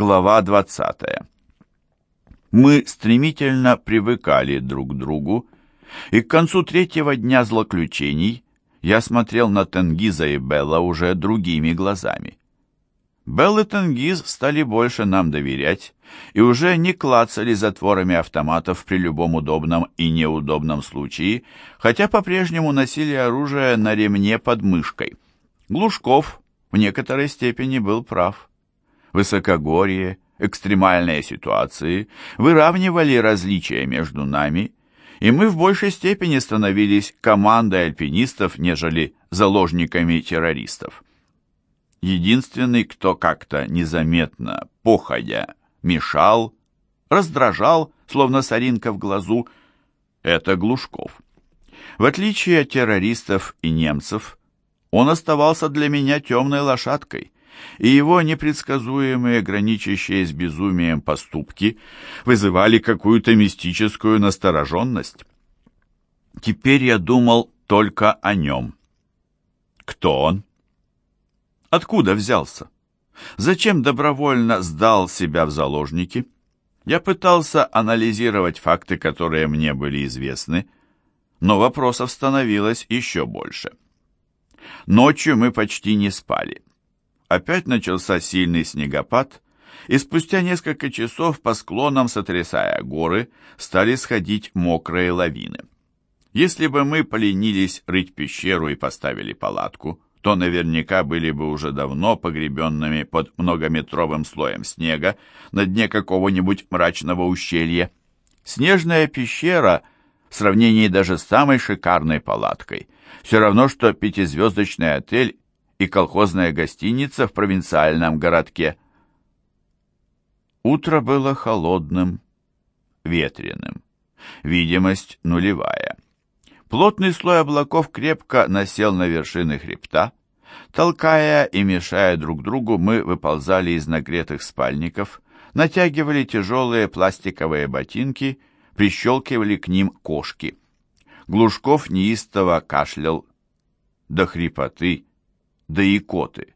Глава 20. Мы стремительно привыкали друг к другу, и к концу третьего дня злоключений я смотрел на Тенгиза и Белла уже другими глазами. Белл и Тенгиз стали больше нам доверять и уже не клацали затворами автоматов при любом удобном и неудобном случае, хотя по-прежнему носили оружие на ремне под мышкой. Глушков в некоторой степени был прав высокогорье, экстремальные ситуации выравнивали различия между нами, и мы в большей степени становились командой альпинистов, нежели заложниками террористов. Единственный, кто как-то незаметно, походя, мешал, раздражал, словно соринка в глазу, это Глушков. В отличие от террористов и немцев, он оставался для меня темной лошадкой – и его непредсказуемые, граничащие с безумием поступки вызывали какую-то мистическую настороженность. Теперь я думал только о нем. Кто он? Откуда взялся? Зачем добровольно сдал себя в заложники? Я пытался анализировать факты, которые мне были известны, но вопросов становилось еще больше. Ночью мы почти не спали. Опять начался сильный снегопад, и спустя несколько часов по склонам, сотрясая горы, стали сходить мокрые лавины. Если бы мы поленились рыть пещеру и поставили палатку, то наверняка были бы уже давно погребенными под многометровым слоем снега на дне какого-нибудь мрачного ущелья. Снежная пещера, в сравнении даже с самой шикарной палаткой, все равно, что пятизвездочный отель и колхозная гостиница в провинциальном городке. Утро было холодным, ветреным. Видимость нулевая. Плотный слой облаков крепко насел на вершины хребта. Толкая и мешая друг другу, мы выползали из нагретых спальников, натягивали тяжелые пластиковые ботинки, прищелкивали к ним кошки. Глушков неистово кашлял до хрипоты, до икоты.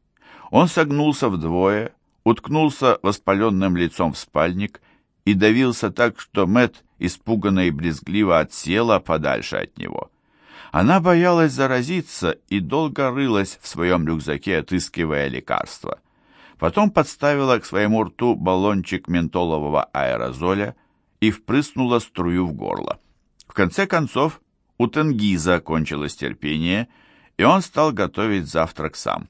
Он согнулся вдвое, уткнулся воспаленным лицом в спальник и давился так, что Мэт испуганно и брезгливо отсела подальше от него. Она боялась заразиться и долго рылась в своем рюкзаке, отыскивая лекарства. Потом подставила к своему рту баллончик ментолового аэрозоля и впрыснула струю в горло. В конце концов, у Тенгиза кончилось терпение — и он стал готовить завтрак сам.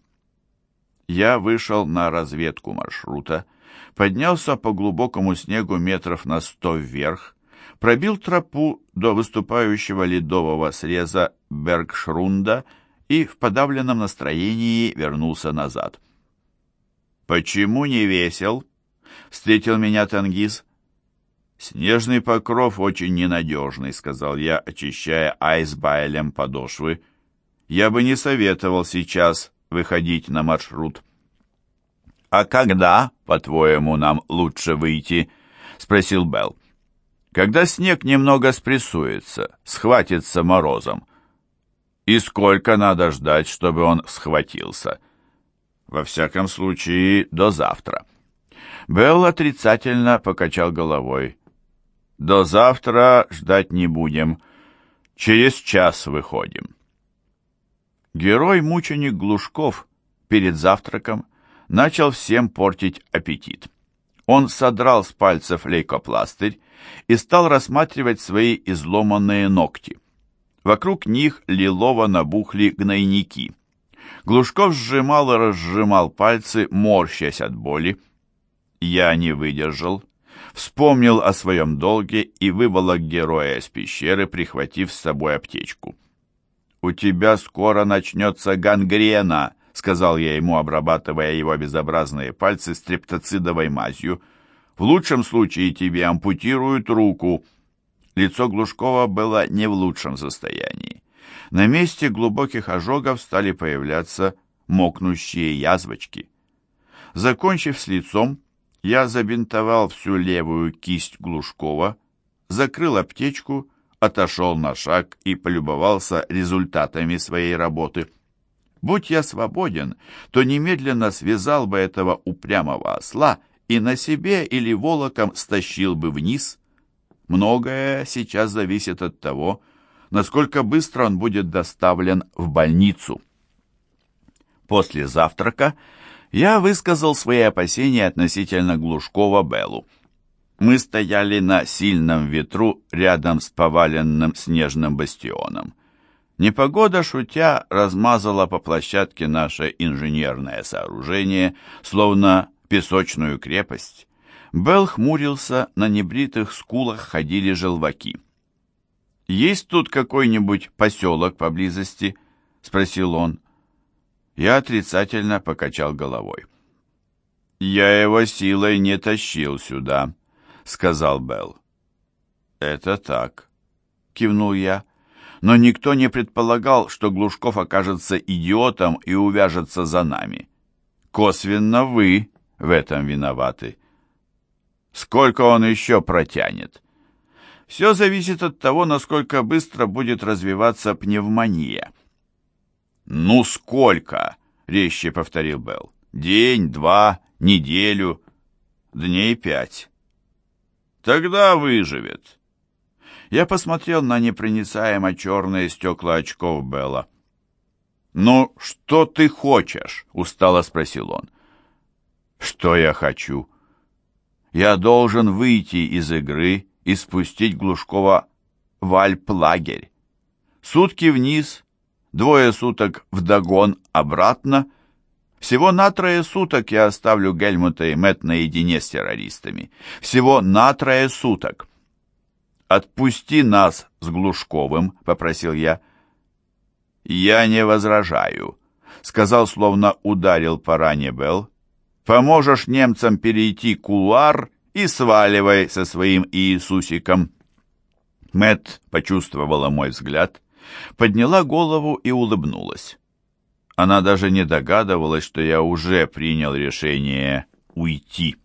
Я вышел на разведку маршрута, поднялся по глубокому снегу метров на сто вверх, пробил тропу до выступающего ледового среза Бергшрунда и в подавленном настроении вернулся назад. «Почему не весел?» — встретил меня Тангиз. «Снежный покров очень ненадежный», — сказал я, очищая айсбайлем подошвы я бы не советовал сейчас выходить на маршрут. «А когда, по-твоему, нам лучше выйти?» — спросил Белл. «Когда снег немного спрессуется, схватится морозом. И сколько надо ждать, чтобы он схватился?» «Во всяком случае, до завтра». Белл отрицательно покачал головой. «До завтра ждать не будем. Через час выходим». Герой-мученик Глушков перед завтраком начал всем портить аппетит. Он содрал с пальцев лейкопластырь и стал рассматривать свои изломанные ногти. Вокруг них лилово набухли гнойники. Глушков сжимал и разжимал пальцы, морщась от боли. Я не выдержал, вспомнил о своем долге и выволок героя из пещеры, прихватив с собой аптечку. «У тебя скоро начнется гангрена», — сказал я ему, обрабатывая его безобразные пальцы стрептоцидовой мазью. «В лучшем случае тебе ампутируют руку». Лицо Глушкова было не в лучшем состоянии. На месте глубоких ожогов стали появляться мокнущие язвочки. Закончив с лицом, я забинтовал всю левую кисть Глушкова, закрыл аптечку отошел на шаг и полюбовался результатами своей работы. Будь я свободен, то немедленно связал бы этого упрямого осла и на себе или волоком стащил бы вниз. Многое сейчас зависит от того, насколько быстро он будет доставлен в больницу. После завтрака я высказал свои опасения относительно Глушкова Беллу. Мы стояли на сильном ветру рядом с поваленным снежным бастионом. Непогода, шутя, размазала по площадке наше инженерное сооружение, словно песочную крепость. Белл хмурился, на небритых скулах ходили желваки. «Есть тут какой-нибудь поселок поблизости?» — спросил он. Я отрицательно покачал головой. «Я его силой не тащил сюда», — сказал Белл. «Это так», — кивнул я. «Но никто не предполагал, что Глушков окажется идиотом и увяжется за нами. Косвенно вы в этом виноваты. Сколько он еще протянет?» Все зависит от того, насколько быстро будет развиваться пневмония. «Ну сколько?» — резче повторил Белл. «День, два, неделю, дней пять». «Тогда выживет». Я посмотрел на непроницаемо черные стекла очков Белла. «Ну, что ты хочешь?» — устало спросил он. «Что я хочу?» «Я должен выйти из игры и спустить Глушкова в Альп-лагерь. Сутки вниз, двое суток вдогон обратно. Всего на трое суток я оставлю Гельмута и Мэтт наедине с террористами. Всего на трое суток. «Отпусти нас с Глушковым», — попросил я. «Я не возражаю», — сказал, словно ударил по ране Белл. «Поможешь немцам перейти кулуар и сваливай со своим Иисусиком». Мэт почувствовала мой взгляд, подняла голову и улыбнулась. Она даже не догадывалась, что я уже принял решение уйти.